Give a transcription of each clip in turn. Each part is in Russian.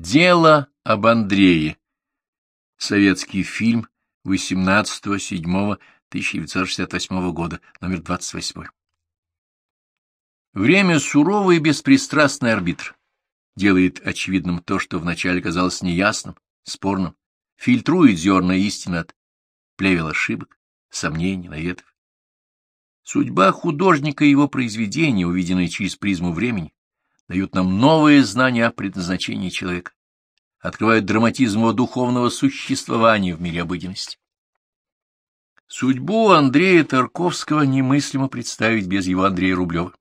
Дело об Андрее. Советский фильм 18.07.1968 года, номер 28. Время суровый и беспристрастный арбитр. Делает очевидным то, что вначале казалось неясным, спорным, фильтрует зерна истины от плевел ошибок, сомнений, наветов. Судьба художника и его произведения, увиденные через призму времени, дают нам новые знания о предназначении человека, открывают драматизм его духовного существования в мире обыденности. Судьбу Андрея Тарковского немыслимо представить без его Андрея Рублева.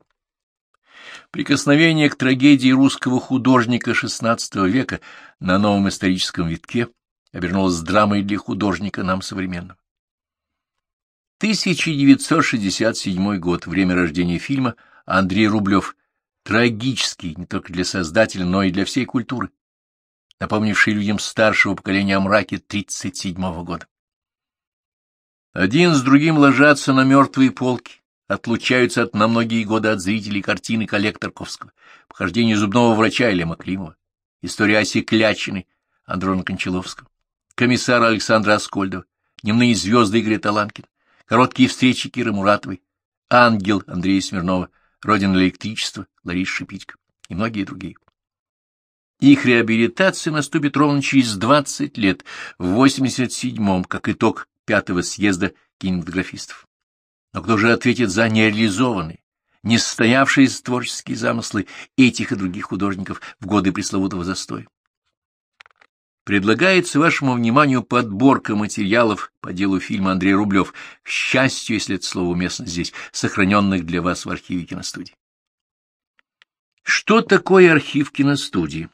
Прикосновение к трагедии русского художника XVI века на новом историческом витке обернулось драмой для художника нам современного. 1967 год, время рождения фильма Андрей Рублев, трагический не только для создателя, но и для всей культуры, напомнивший людям старшего поколения о мраке 1937 года. Один с другим ложатся на мертвые полки, отлучаются от, на многие годы от зрителей картины коллекторковского, похождение зубного врача Илья Климова, история Оси Клячины Андрона Кончаловского, комиссара Александра Аскольдова, дневные звезды Игоря Таланкина, короткие встречи Киры Муратовой, ангел Андрея Смирнова, Родина электричества, Лариса Шипитько и многие другие. Их реабилитация наступит ровно через 20 лет, в 87-м, как итог пятого съезда кинематографистов. Но кто же ответит за нереализованные, несостоявшиеся творческие замыслы этих и других художников в годы пресловутого застоя? Предлагается вашему вниманию подборка материалов по делу фильма Андрей Рублев, к счастью, если это слово уместно здесь, сохраненных для вас в архиве киностудии. Что такое архив киностудии?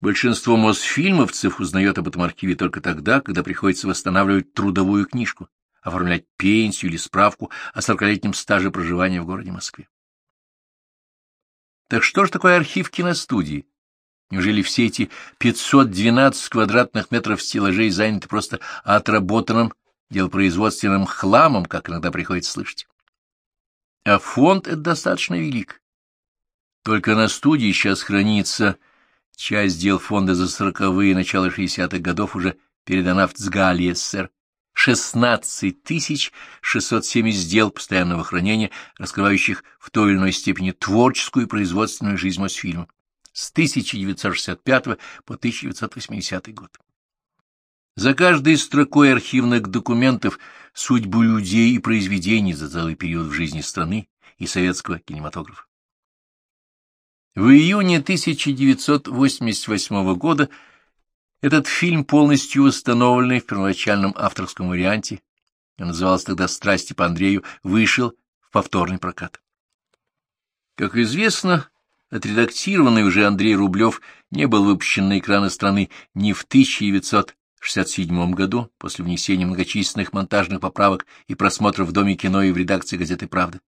Большинство мосфильмовцев узнает об этом архиве только тогда, когда приходится восстанавливать трудовую книжку, оформлять пенсию или справку о сорокалетнем стаже проживания в городе Москве. Так что же такое архив киностудии? Неужели все эти 512 квадратных метров стеллажей заняты просто отработанным делопроизводственным хламом, как иногда приходится слышать? А фонд этот достаточно велик. Только на студии сейчас хранится часть дел фонда за сороковые начало шестидесятых годов уже передана в ЦГАЛИ СССР. 16 тысяч 670 дел постоянного хранения, раскрывающих в той или иной степени творческую и производственную жизнь Мосфильма с 1965 по 1980 год. За каждой строкой архивных документов судьбу людей и произведений за целый период в жизни страны и советского кинематографа. В июне 1988 года этот фильм, полностью установленный в первоначальном авторском варианте, назывался тогда «Страсти по Андрею», вышел в повторный прокат. Как известно, Отредактированный уже Андрей Рублев не был выпущен на экраны страны ни в 1967 году, после внесения многочисленных монтажных поправок и просмотров в Доме кино и в редакции газеты «Правда»,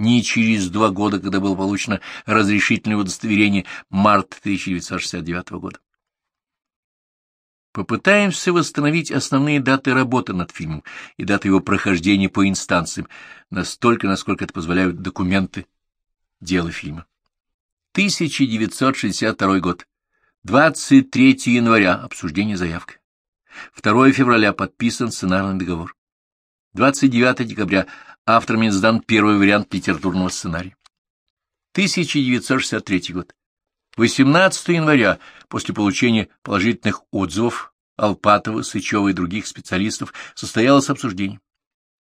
ни через два года, когда было получено разрешительное удостоверение март 1969 года. Попытаемся восстановить основные даты работы над фильмом и даты его прохождения по инстанциям, настолько, насколько это позволяют документы дела фильма. 1962 год. 23 января. Обсуждение заявки. 2 февраля. Подписан сценарный договор. 29 декабря. Авторами сдан первый вариант литературного сценария. 1963 год. 18 января. После получения положительных отзывов Алпатова, Сычева и других специалистов состоялось обсуждение.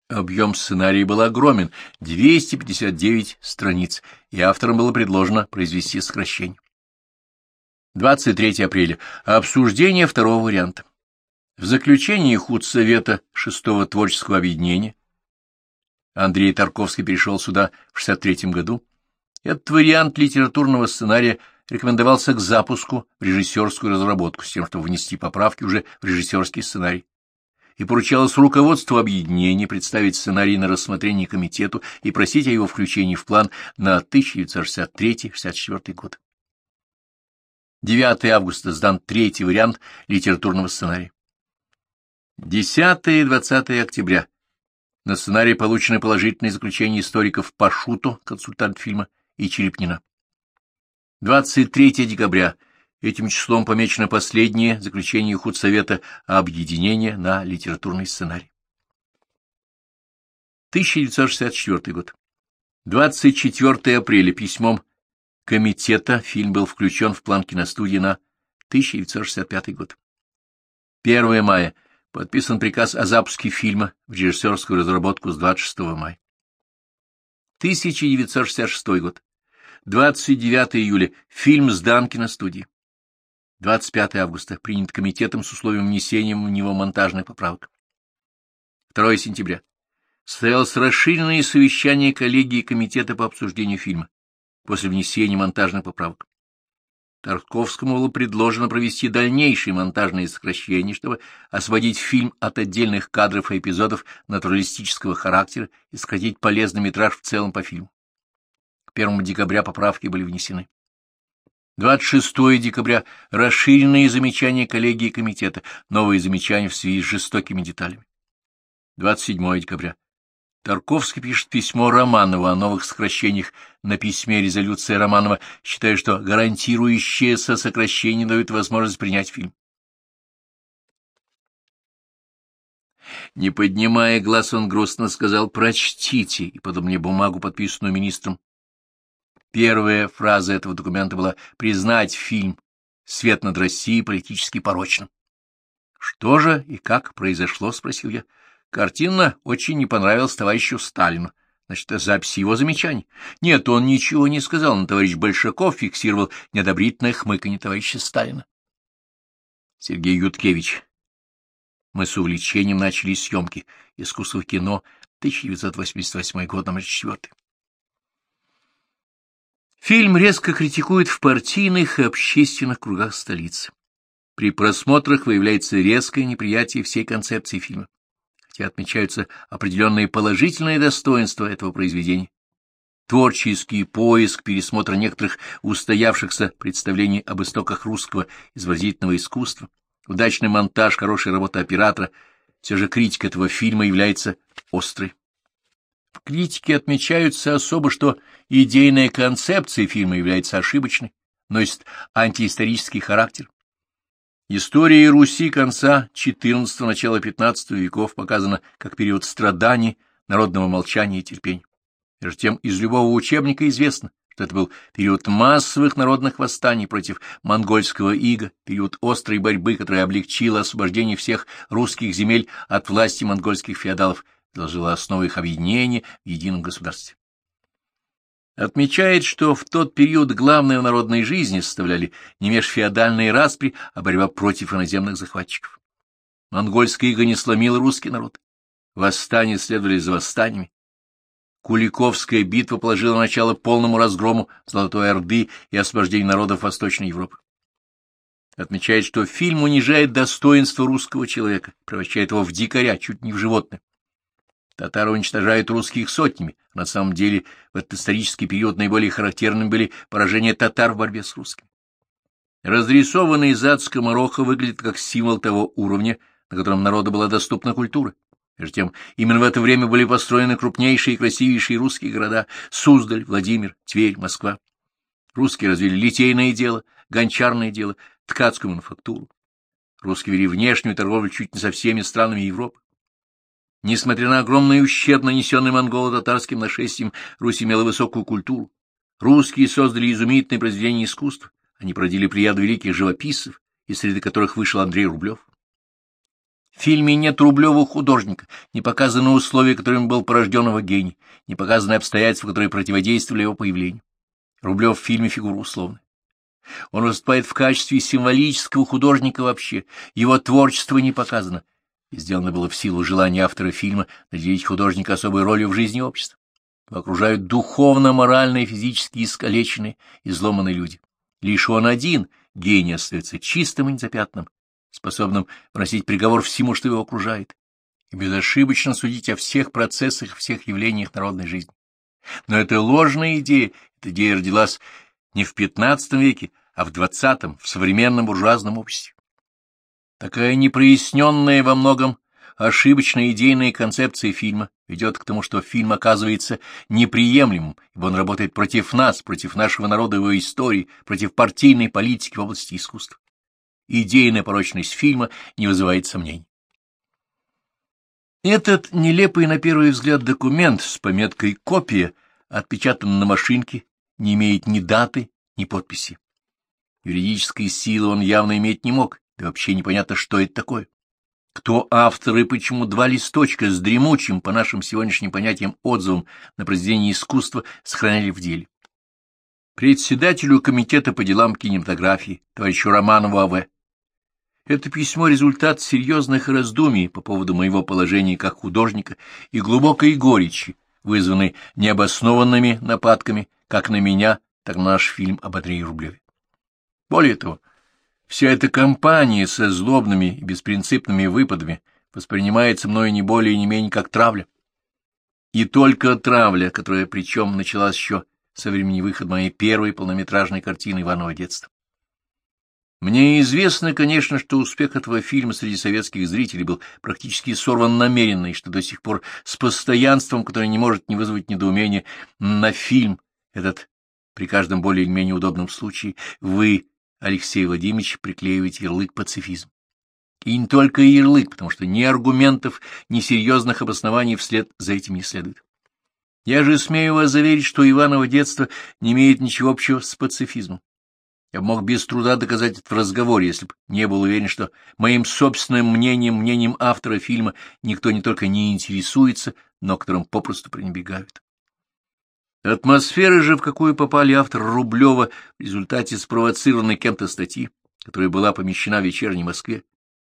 Объем сценария был огромен — 259 страниц, и авторам было предложено произвести сокращение. 23 апреля. Обсуждение второго варианта. В заключении худсовета шестого творческого объединения Андрей Тарковский перешел сюда в 63 году. Этот вариант литературного сценария рекомендовался к запуску в режиссерскую разработку с тем, чтобы внести поправки уже в режиссерский сценарий и поручалось руководству объединения представить сценарий на рассмотрение комитету и просить о его включении в план на 1963-64 год. 9 августа сдан третий вариант литературного сценария. 10 и 20 октября на сценарий получены положительные заключения историков Пашуто, консультант фильма, и Черепнина. 23 декабря Этим числом помечено последнее заключение худсовета о объединении на литературный сценарий. 1964 год. 24 апреля письмом комитета фильм был включен в план киностудии на 1965 год. 1 мая подписан приказ о запуске фильма в режиссерскую разработку с 26 мая. 1966 год. 29 июля. Фильм сдан киностудии. 25 августа. Принят комитетом с условием внесения в него монтажных поправок. 2 сентября. Состоялось расширенное совещание коллегии комитета по обсуждению фильма после внесения монтажных поправок. Тарковскому было предложено провести дальнейшие монтажные сокращения, чтобы освободить фильм от отдельных кадров и эпизодов натуралистического характера и сократить полезный метраж в целом по фильму. К 1 декабря поправки были внесены. 26 декабря — расширенные замечания коллегии комитета, новые замечания в связи с жестокими деталями. 27 декабря Тарковский пишет письмо Романову о новых сокращениях на письме резолюции Романова, считая, что гарантирующееся сокращение дает возможность принять фильм. Не поднимая глаз, он грустно сказал «прочтите» и подал мне бумагу, подписанную министром. Первая фраза этого документа была «признать фильм «Свет над Россией» политически порочным». «Что же и как произошло?» — спросил я. Картина очень не понравилась товарищу Сталину. Значит, это запись его замечаний. Нет, он ничего не сказал, но товарищ Большаков фиксировал неодобрительное хмыканье товарища Сталина. Сергей Юткевич. Мы с увлечением начали съемки «Искусство кино», 1988 год, номер 4. Фильм резко критикует в партийных и общественных кругах столицы. При просмотрах выявляется резкое неприятие всей концепции фильма хотя отмечаются определенные положительные достоинства этого произведения. Творческий поиск, пересмотр некоторых устоявшихся представлений об истоках русского изобразительного искусства, удачный монтаж, хорошая работа оператора, все же критика этого фильма является острой. В критике отмечаются особо, что идейная концепция фильма является ошибочной, носит антиисторический характер. История Руси конца XIV – начала XV веков показана как период страданий, народного молчания и терпения. Между тем, из любого учебника известно, что это был период массовых народных восстаний против монгольского ига, период острой борьбы, которая облегчила освобождение всех русских земель от власти монгольских феодалов, заложила основу их объединения в едином государстве отмечает, что в тот период главное в народной жизни составляли не межфеодальные распри, а борьба против иноземных захватчиков. Монгольская ига не сломила русский народ. Восстания следовали за восстаниями. Куликовская битва положила начало полному разгрому Золотой Орды и освобождению народов Восточной Европы. Отмечает, что фильм унижает достоинство русского человека, превращает его в дикаря, чуть не в животное. Татары уничтожают русских сотнями. На самом деле, в этот исторический период наиболее характерными были поражения татар в борьбе с русскими. Разрисованный зад скомороха выглядит как символ того уровня, на котором народу была доступна культура. Между тем, именно в это время были построены крупнейшие и красивейшие русские города — Суздаль, Владимир, Тверь, Москва. Русские развили литейное дело, гончарное дело, ткацкую мануфактуру. Русские вели внешнюю торговлю чуть не со всеми странами Европы. Несмотря на огромный ущерб, нанесенный монголо-татарским нашествием, Русь имела высокую культуру. Русские создали изумительные произведения искусства. Они породили прияду великих живописцев, из среды которых вышел Андрей Рублев. В фильме нет Рублева художника, не показаны условия, которыми был порожден его гений, не показаны обстоятельства, которые противодействовали его появлению. Рублев в фильме фигура условная. Он выступает в качестве символического художника вообще, его творчество не показано, и сделано было в силу желания автора фильма наделить художника особой ролью в жизни общества. Его окружают духовно, морально и физически искалеченные, изломанные люди. Лишь он один, гений, остается чистым и незапятным, способным вносить приговор всему, что его окружает, и безошибочно судить о всех процессах, всех явлениях народной жизни. Но это ложная идея, эта идея родилась не в XV веке, а в XX, в современном буржуазном обществе. Такая непроясненная во многом ошибочная идейная концепция фильма ведет к тому, что фильм оказывается неприемлемым, ибо он работает против нас, против нашего народа и его истории, против партийной политики в области искусства. Идейная порочность фильма не вызывает сомнений. Этот нелепый на первый взгляд документ с пометкой «Копия» отпечатан на машинке, не имеет ни даты, ни подписи. Юридической силы он явно иметь не мог, да вообще непонятно, что это такое. Кто автор и почему два листочка с дремучим, по нашим сегодняшним понятиям, отзывом на произведение искусства сохранили в деле. Председателю комитета по делам кинематографии, товарищу Романову А.В. Это письмо — результат серьезных раздумий по поводу моего положения как художника и глубокой горечи, вызванной необоснованными нападками как на меня, так и на наш фильм об Андрее Рублеве. Более того, Вся эта кампания со злобными и беспринципными выпадами воспринимается мною не более и не менее как травля. И только травля, которая причем началась еще со времени выхода моей первой полнометражной картины Иванова детства. Мне известно, конечно, что успех этого фильма среди советских зрителей был практически сорван намеренно, и что до сих пор с постоянством, которое не может не вызвать недоумения, на фильм этот при каждом более или менее удобном случае вы Алексей Владимирович приклеивает ярлык пацифизм. И не только ярлык, потому что ни аргументов, ни серьезных обоснований вслед за этим не следует. Я же смею вас заверить, что Иваново детство не имеет ничего общего с пацифизмом. Я мог без труда доказать это в разговоре, если бы не был уверен, что моим собственным мнением, мнением автора фильма никто не только не интересуется, но которым попросту пренебрегают. Атмосфера же, в какую попали автор Рублева в результате спровоцированной кем-то статьи, которая была помещена в вечерней Москве,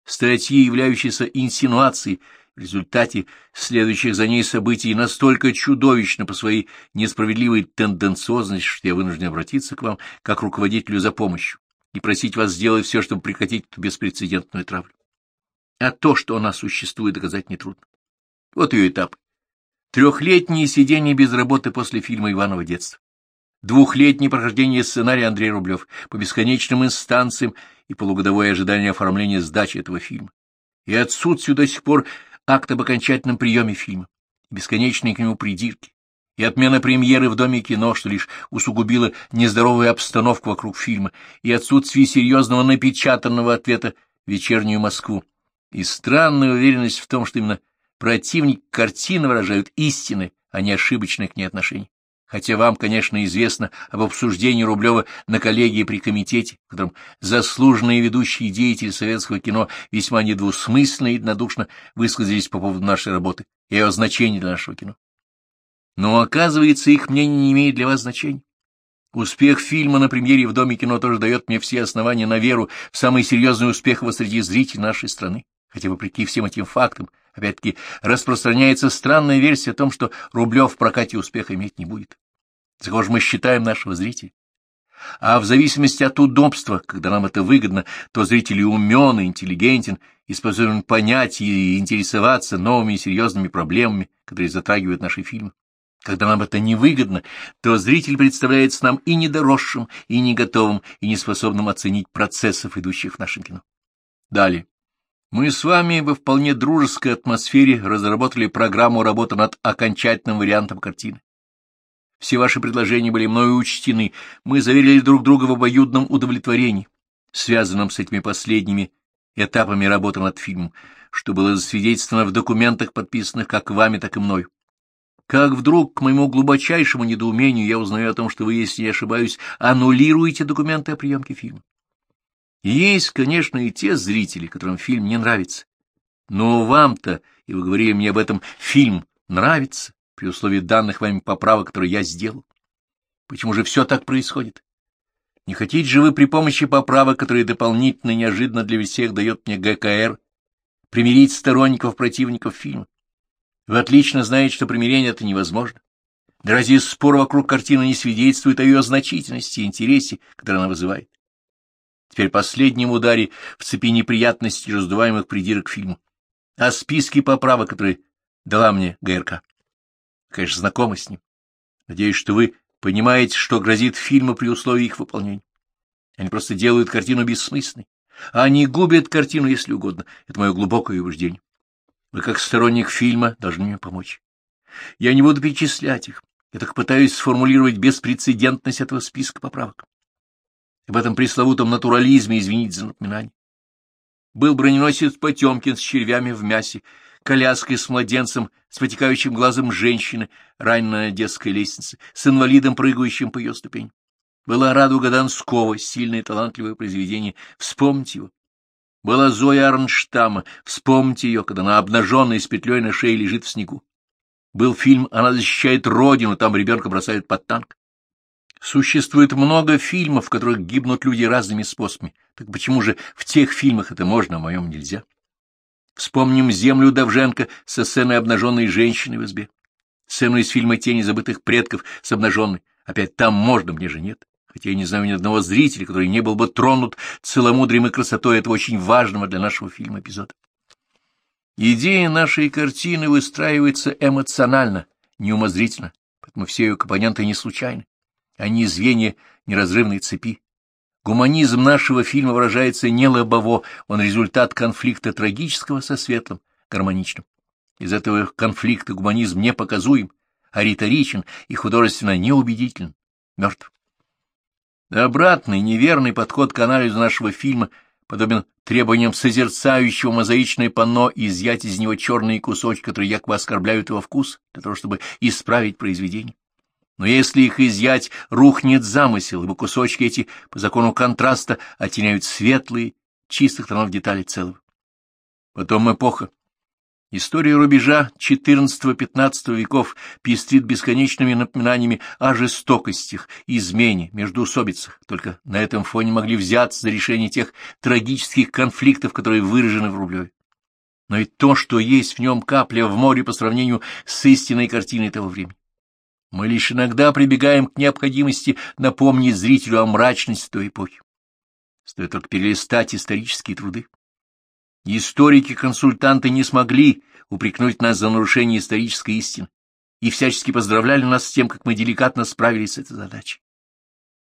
статьи, являющейся инсинуацией, в результате следующих за ней событий настолько чудовищно по своей несправедливой тенденциозности, что я вынужден обратиться к вам как руководителю за помощью и просить вас сделать все, чтобы прекратить эту беспрецедентную травлю. А то, что она существует, доказать нетрудно. Вот ее этап. Трехлетнее сидение без работы после фильма «Иваново детство». Двухлетнее прохождение сценария Андрей Рублев по бесконечным инстанциям и полугодовое ожидание оформления сдачи этого фильма. И отсутствие до сих пор акта об окончательном приеме фильма, бесконечные к нему придирки, и отмена премьеры в Доме кино, что лишь усугубило нездоровую обстановку вокруг фильма, и отсутствие серьезного напечатанного ответа вечернюю Москву, и странная уверенность в том, что именно Противник картины выражают истины, а не ошибочные к ней отношения. Хотя вам, конечно, известно об обсуждении Рублева на коллегии при комитете, в котором заслуженные ведущие деятели советского кино весьма недвусмысленно и единодушно высказались по поводу нашей работы и ее значения для нашего кино. Но, оказывается, их мнение не имеет для вас значения. Успех фильма на премьере в Доме кино тоже дает мне все основания на веру в самый серьезный успех среди зрителей нашей страны. Хотя, вопреки всем этим фактам, Опять-таки распространяется странная версия о том, что Рублев в прокате успеха иметь не будет. За кого же мы считаем нашего зрителя? А в зависимости от удобства, когда нам это выгодно, то зритель умен и интеллигентен и способен понять и интересоваться новыми и серьезными проблемами, которые затрагивают наши фильмы. Когда нам это невыгодно, то зритель представляется нам и недоросшим, и не готовым, и неспособным оценить процессов, идущих в нашем кино. Далее. Мы с вами во вполне дружеской атмосфере разработали программу работы над окончательным вариантом картины. Все ваши предложения были мною учтены, мы заверили друг друга в обоюдном удовлетворении, связанном с этими последними этапами работы над фильмом, что было засвидетельствовано в документах, подписанных как вами, так и мной. Как вдруг, к моему глубочайшему недоумению, я узнаю о том, что вы, если не ошибаюсь, аннулируете документы о приемке фильма. Есть, конечно, и те зрители, которым фильм не нравится. Но вам-то, и вы говорили мне об этом, фильм нравится, при условии данных вами поправок, которые я сделал. Почему же все так происходит? Не хотите же вы при помощи поправок, которые дополнительно неожиданно для всех дает мне ГКР, примирить сторонников противников фильма? Вы отлично знаете, что примирение это невозможно. Да разве спор вокруг картины не свидетельствует о ее значительности и интересе, который она вызывает? Теперь последнем ударе в цепи неприятностей, раздуваемых придирок к фильму, о списке поправок, которые дала мне ГРК. Конечно, знакомы с ним. Надеюсь, что вы понимаете, что грозит фильму при условии их выполнения. Они просто делают картину бессмысленной. А они губят картину, если угодно. Это мое глубокое убеждение. Вы, как сторонник фильма, должны мне помочь. Я не буду перечислять их. Я так пытаюсь сформулировать беспрецедентность этого списка поправок. Об этом пресловутом натурализме извините за напоминание. Был броненосец Потемкин с червями в мясе, коляской с младенцем, с вытекающим глазом женщины, раненая на детской лестнице, с инвалидом, прыгающим по ее ступень. Была радуга Донского, сильное талантливое произведение. Вспомните его. Была Зоя Арнштама. Вспомните ее, когда она обнаженная с петлей на шее лежит в снегу. Был фильм «Она защищает родину», там ребенка бросают под танк. Существует много фильмов, в которых гибнут люди разными способами. Так почему же в тех фильмах это можно, а в моем нельзя? Вспомним «Землю Давженко» со сценой обнаженной женщины в избе. Сцену из фильма «Тени забытых предков» с обнаженной. Опять там можно, мне же нет. Хотя я не знаю ни одного зрителя, который не был бы тронут целомудрием и красотой этого очень важного для нашего фильма эпизода. Идея нашей картины выстраивается эмоционально, неумозрительно, поэтому все ее компоненты не случайны. Они звенья неразрывной цепи. Гуманизм нашего фильма выражается не лобово, он результат конфликта трагического со светлым, гармоничным. Из этого конфликта гуманизм не показуем, а риторичен и художественно неубедителен, мертв. Обратный, неверный подход к анализу нашего фильма подобен требованиям созерцающего мозаичное панно изъять из него черные кусочки, которые якобы оскорбляют его вкус, для того, чтобы исправить произведение. Но если их изъять, рухнет замысел, ибо кусочки эти по закону контраста оттеняют светлые, чистых тонов детали целого. Потом эпоха. История рубежа XIV-XV веков пестрит бесконечными напоминаниями о жестокостях, измене, междоусобицах. Только на этом фоне могли взяться за решение тех трагических конфликтов, которые выражены в Рублеве. Но и то, что есть в нем капля в море по сравнению с истинной картиной того времени. Мы лишь иногда прибегаем к необходимости напомнить зрителю о мрачности той эпохи. Стоит только перелистать исторические труды. Историки-консультанты не смогли упрекнуть нас за нарушение исторической истины и всячески поздравляли нас с тем, как мы деликатно справились с этой задачей.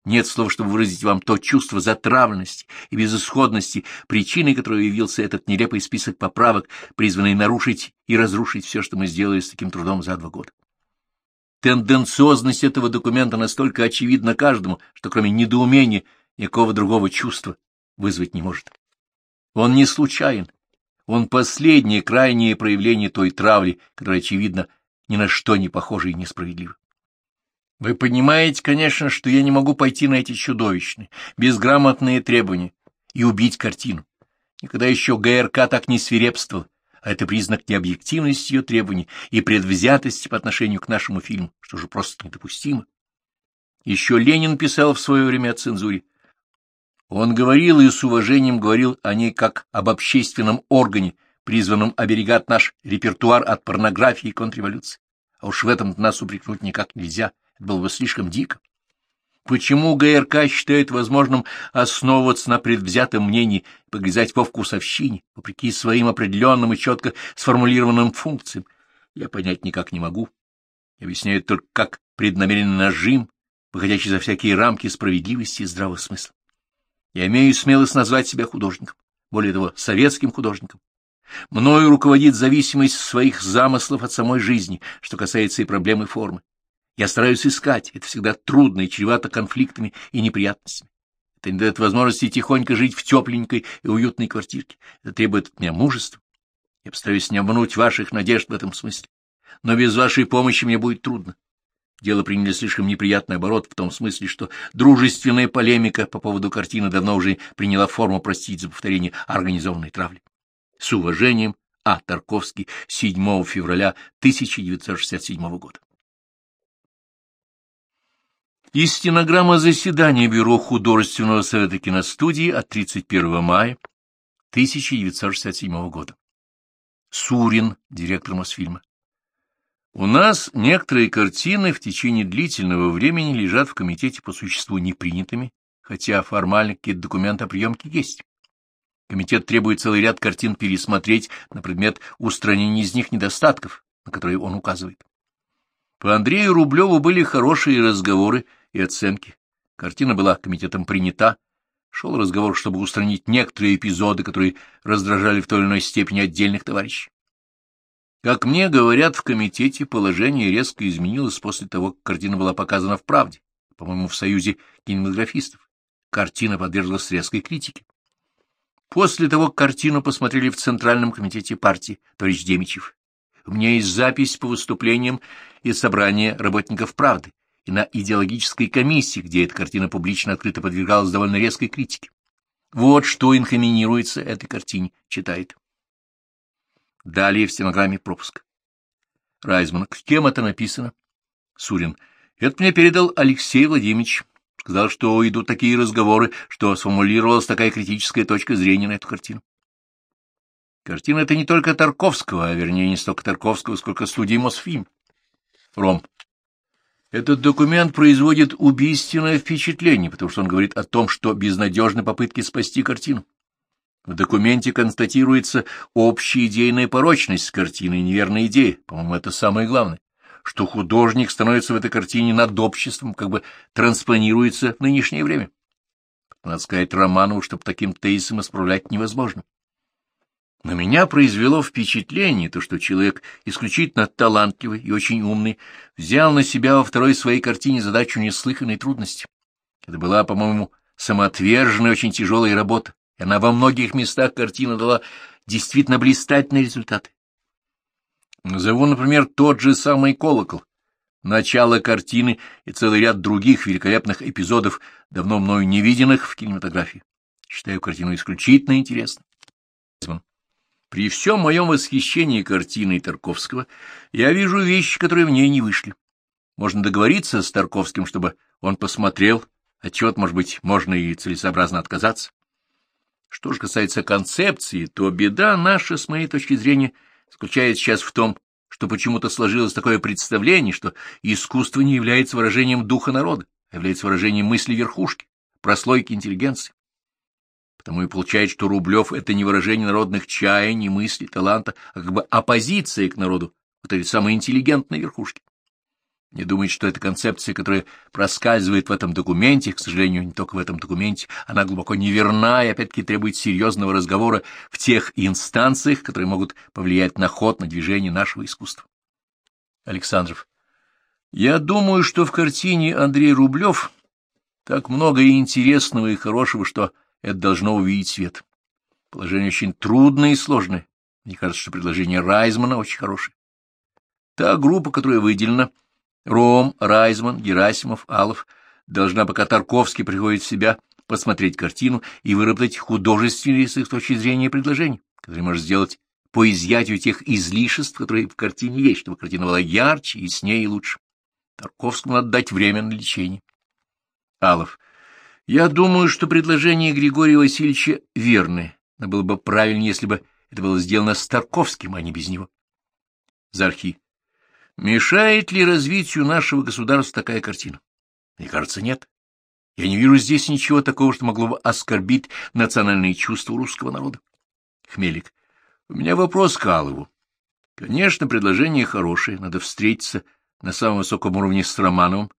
Нет слов, чтобы выразить вам то чувство затравленности и безысходности, причиной которой явился этот нелепый список поправок, призванный нарушить и разрушить все, что мы сделали с таким трудом за два года. Тенденциозность этого документа настолько очевидна каждому, что кроме недоумения никакого другого чувства вызвать не может. Он не случайен. Он последнее, крайнее проявление той травли, которая, очевидно, ни на что не похожа и несправедлива. Вы понимаете, конечно, что я не могу пойти на эти чудовищные, безграмотные требования и убить картину. Никогда еще ГРК так не свирепствовал, а это признак необъективности ее требований и предвзятости по отношению к нашему фильму, что же просто недопустимо. Еще Ленин писал в свое время о цензуре. Он говорил и с уважением говорил о ней как об общественном органе, призванном оберегать наш репертуар от порнографии и контрреволюции. А уж в этом нас упрекнуть никак нельзя, это было бы слишком дико. Почему ГРК считает возможным основываться на предвзятом мнении и погрязать во вкусовщине, вопреки своим определенным и четко сформулированным функциям, я понять никак не могу. Объясняю только как преднамеренный нажим, выходящий за всякие рамки справедливости и здравого смысла. Я имею смелость назвать себя художником, более того, советским художником. Мною руководит зависимость своих замыслов от самой жизни, что касается и проблемы формы. Я стараюсь искать, это всегда трудно и чревато конфликтами и неприятностями. Это не дает возможности тихонько жить в тепленькой и уютной квартирке. Это требует от меня мужества. Я постараюсь не обмануть ваших надежд в этом смысле. Но без вашей помощи мне будет трудно. Дело приняли слишком неприятный оборот в том смысле, что дружественная полемика по поводу картины давно уже приняла форму, простить за повторение, организованной травли. С уважением, А. Тарковский, 7 февраля 1967 года. И стенограмма заседания Бюро художественного совета киностудии от 31 мая 1967 года. Сурин, директор Мосфильма. У нас некоторые картины в течение длительного времени лежат в комитете по существу непринятыми, хотя формально какие-то документы о приемке есть. Комитет требует целый ряд картин пересмотреть на предмет устранения из них недостатков, на которые он указывает. По Андрею Рублеву были хорошие разговоры и оценки. Картина была комитетом принята. Шел разговор, чтобы устранить некоторые эпизоды, которые раздражали в той или иной степени отдельных товарищей. Как мне говорят, в комитете положение резко изменилось после того, как картина была показана в «Правде», по-моему, в Союзе кинематографистов. Картина подверглась резкой критике. После того, как картину посмотрели в Центральном комитете партии, товарищ Демичев, меня есть запись по выступлениям и собрания работников «Правды» и на идеологической комиссии, где эта картина публично открыто подвергалась довольно резкой критике. Вот что инкриминируется этой картине, читает. Далее в стенограмме пропуск. Райзман. К кем это написано? Сурин. Это мне передал Алексей Владимирович. Сказал, что идут такие разговоры, что сформулировалась такая критическая точка зрения на эту картину. Картина — это не только Тарковского, а вернее не столько Тарковского, сколько студии Мосфильм. Ром. Этот документ производит убийственное впечатление, потому что он говорит о том, что безнадежны попытки спасти картину. В документе констатируется общая идейная порочность картины и неверная идея, по-моему, это самое главное, что художник становится в этой картине над обществом, как бы транспонируется в нынешнее время. Надо сказать Романову, чтобы таким тезисом исправлять невозможно. На меня произвело впечатление то, что человек исключительно талантливый и очень умный взял на себя во второй своей картине задачу неслыханной трудности. Это была, по-моему, самоотверженная, очень тяжелая работа, и она во многих местах картина дала действительно блистательные результаты. Назову, например, тот же самый колокол, начало картины и целый ряд других великолепных эпизодов, давно мною не виденных в кинематографии. Считаю картину исключительно интересной. При всем моем восхищении картиной Тарковского я вижу вещи, которые в ней не вышли. Можно договориться с Тарковским, чтобы он посмотрел, отчет, может быть, можно и целесообразно отказаться. Что же касается концепции, то беда наша, с моей точки зрения, заключается сейчас в том, что почему-то сложилось такое представление, что искусство не является выражением духа народа, а является выражением мысли верхушки, прослойки интеллигенции. Потому и получается, что Рублев — это не выражение народных чаяний, мыслей, таланта, а как бы оппозиция к народу, вот этой самой интеллигентной верхушки. Не думайте, что эта концепция, которая проскальзывает в этом документе, к сожалению, не только в этом документе, она глубоко неверна и опять-таки требует серьезного разговора в тех инстанциях, которые могут повлиять на ход, на движение нашего искусства. Александров. Я думаю, что в картине Андрей Рублев так много и интересного, и хорошего, что это должно увидеть свет. Положение очень трудное и сложное. Мне кажется, что предложение Райзмана очень хорошее. Та группа, которая выделена, Ром, Райзман, Герасимов, Алов должна, пока Тарковский приходит в себя, посмотреть картину и выработать художественные с их точки зрения предложения, которые может сделать по изъятию тех излишеств, которые в картине есть, чтобы картина была ярче, яснее и лучше. Тарковскому надо дать время на лечение. Алов. Я думаю, что предложение Григория Васильевича верное, но было бы правильнее, если бы это было сделано с Тарковским, а не без него. Зархи. Мешает ли развитию нашего государства такая картина? Мне кажется, нет. Я не вижу здесь ничего такого, что могло бы оскорбить национальные чувства русского народа. Хмелик. У меня вопрос к Алову. Конечно, предложение хорошее, надо встретиться на самом высоком уровне с Романовым.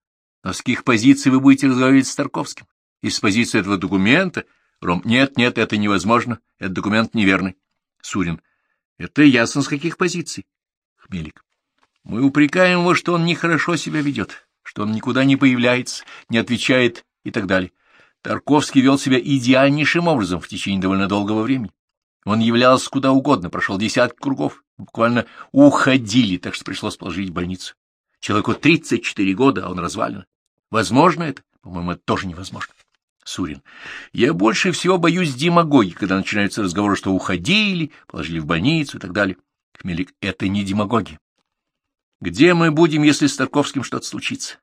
Но с каких позиций вы будете разговаривать с Тарковским? Из позиции этого документа? Ром. Нет, нет, это невозможно. Этот документ неверный. Сурин. Это ясно с каких позиций. Хмелик. Мы упрекаем его, что он нехорошо себя ведет, что он никуда не появляется, не отвечает и так далее. Тарковский вел себя идеальнейшим образом в течение довольно долгого времени. Он являлся куда угодно, прошел десятки кругов, буквально уходили, так что пришлось положить в больницу. Человеку 34 года, а он развален. Возможно это? По-моему, это тоже невозможно. Сурин. Я больше всего боюсь демагогии, когда начинаются разговоры, что уходили, положили в больницу и так далее. Хмелик. Это не демагогия. Где мы будем, если с Тарковским что-то случится?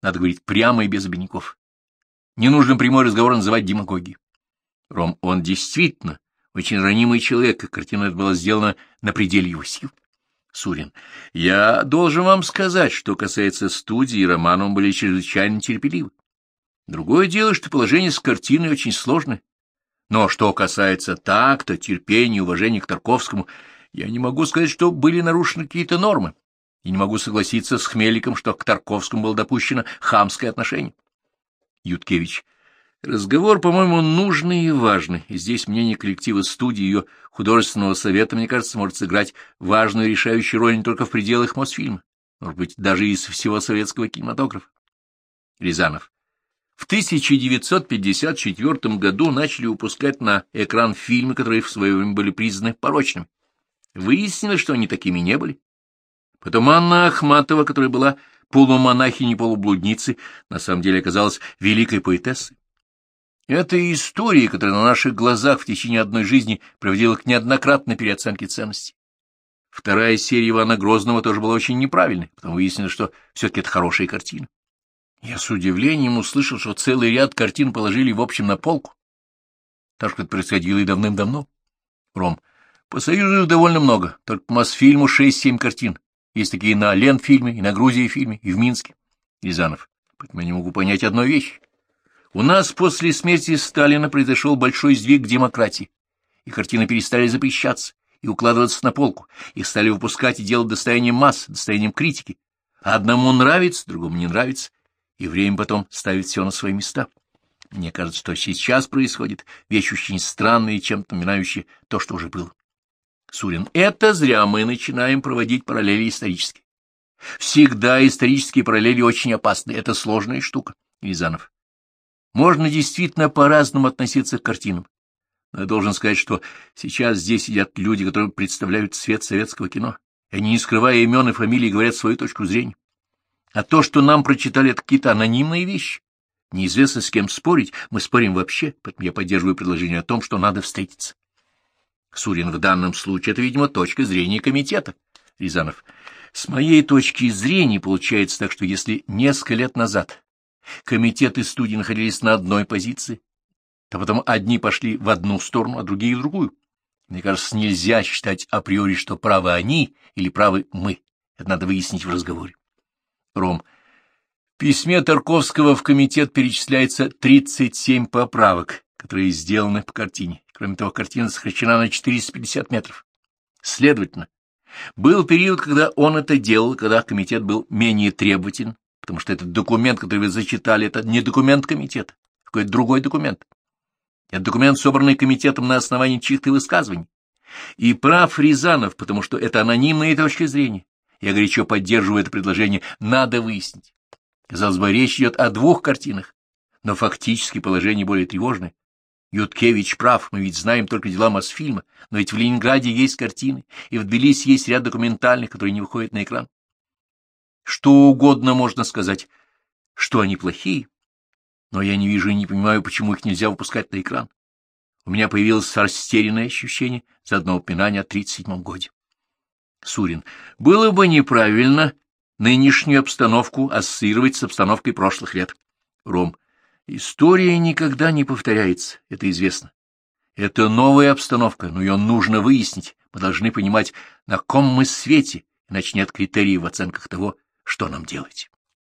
Надо говорить прямо и без обиняков. Не нужно прямой разговор называть демагогией. Ром, он действительно очень ранимый человек, и картина эта была сделана на пределе его сил. Сурин, я должен вам сказать, что касается студии, Романом были чрезвычайно терпеливы. Другое дело, что положение с картиной очень сложное. Но что касается такта, терпения, уважения к Тарковскому, я не могу сказать, что были нарушены какие-то нормы и не могу согласиться с Хмеликом, что к Тарковскому было допущено хамское отношение. Юткевич. Разговор, по-моему, нужный и важный, и здесь мнение коллектива студии ее художественного совета, мне кажется, может сыграть важную решающую роль не только в пределах Мосфильма, может быть, даже из всего советского кинематографа. Рязанов. В 1954 году начали выпускать на экран фильмы, которые в свое время были признаны порочными. Выяснилось, что они такими не были. Потом Анна Ахматова, которая была полумонахиней-полублудницей, на самом деле оказалась великой поэтессой. Это история, которая на наших глазах в течение одной жизни приводила к неоднократной переоценке ценностей. Вторая серия Ивана Грозного тоже была очень неправильной, потом выяснилось, что все-таки это хорошая картина. Я с удивлением услышал, что целый ряд картин положили в общем на полку. Так что это происходило и давным-давно. Ром, по Союзу их довольно много, только по Мосфильму шесть-семь картин. Есть такие на Ленфильме, и на Грузии фильме, и в Минске. Рязанов, поэтому я не могу понять одной вещи. У нас после смерти Сталина произошел большой сдвиг к демократии, и картины перестали запрещаться и укладываться на полку, их стали выпускать и делать достоянием масс, достоянием критики. Одному нравится, другому не нравится, и время потом ставит все на свои места. Мне кажется, что сейчас происходит вещь очень странная и чем-то напоминающая то, что уже было. Сурин, это зря мы начинаем проводить параллели исторические. Всегда исторические параллели очень опасны, это сложная штука. Рязанов. Можно действительно по-разному относиться к картинам. Но я должен сказать, что сейчас здесь сидят люди, которые представляют цвет советского кино. Они, не скрывая имен и фамилий, говорят свою точку зрения. А то, что нам прочитали, это какие-то анонимные вещи. Неизвестно, с кем спорить, мы спорим вообще, поэтому я поддерживаю предложение о том, что надо встретиться. Сурин в данном случае это, видимо, точка зрения комитета. Рязанов. С моей точки зрения получается так, что если несколько лет назад Комитеты студии находились на одной позиции, то потом одни пошли в одну сторону, а другие — в другую. Мне кажется, нельзя считать априори, что правы они или правы мы. Это надо выяснить в разговоре. Ром. В письме Тарковского в комитет перечисляется 37 поправок, которые сделаны по картине. Кроме того, картина сокращена на 450 метров. Следовательно, был период, когда он это делал, когда комитет был менее требователен, потому что этот документ, который вы зачитали, это не документ комитета, какой-то другой документ. Это документ, собранный комитетом на основании чьих-то высказываний. И прав Рязанов, потому что это анонимные точки зрения. Я горячо поддерживаю это предложение, надо выяснить. Казалось бы, речь идет о двух картинах, но фактически положение более тревожное. Юткевич прав, мы ведь знаем только дела Мосфильма, но ведь в Ленинграде есть картины, и в Тбилиси есть ряд документальных, которые не выходят на экран. Что угодно можно сказать, что они плохие, но я не вижу и не понимаю, почему их нельзя выпускать на экран. У меня появилось растерянное ощущение за одно упоминание о 37-м годе. Сурин. Было бы неправильно нынешнюю обстановку ассоциировать с обстановкой прошлых лет. Ром. История никогда не повторяется, это известно. Это новая обстановка, но ее нужно выяснить. Мы должны понимать, на ком мы свете, иначе нет критериев в оценках того, что нам делать?